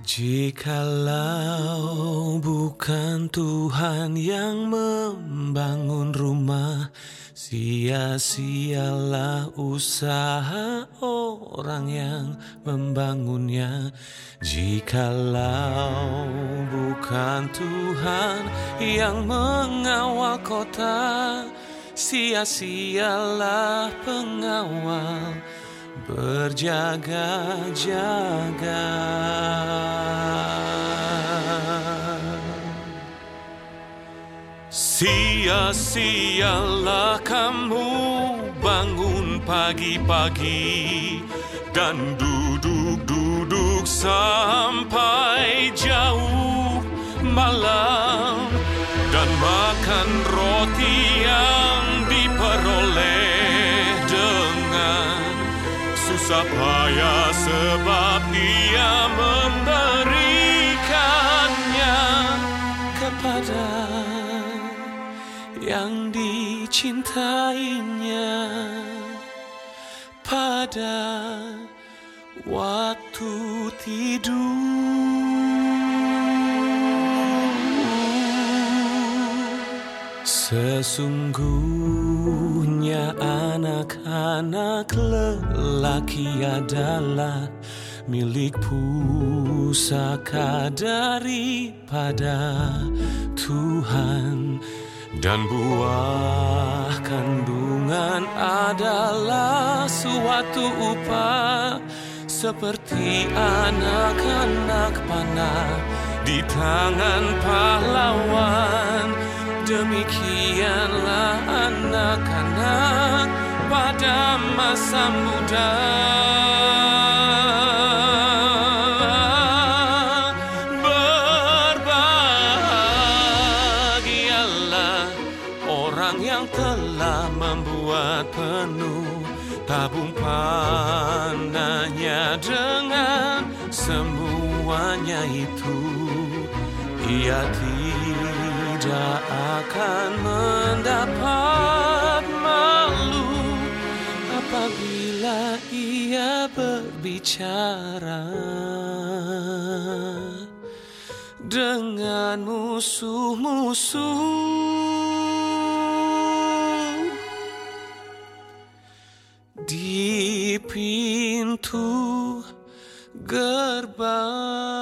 Jikalau bukan Tuhan yang membangun rumah, sia-sialah usaha orang yang membangunnya. Jikalau bukan Tuhan yang mengawal kota, sia-sialah pengawal berjaga-jaga. Sia-sialah kamu bangun pagi-pagi dan duduk-duduk sampai jauh malam dan makan roti yang susah payah sebab ia memberikannya kepada yang dicintainya pada waktu tidur. Sesungguhnya anak-anak lelaki adalah milik pusaka daripada Tuhan. Dan buah kandungan adalah suatu upah seperti anak-anak panah di tangan pahlawan demikianlah anak-anak pada masa muda. Berbahagialah orang yang telah membuat penuh tabung panahnya dengan semuanya itu. Ia tidak akan mendapat malu apabila ia berbicara dengan musuh-musuh di pintu gerbang.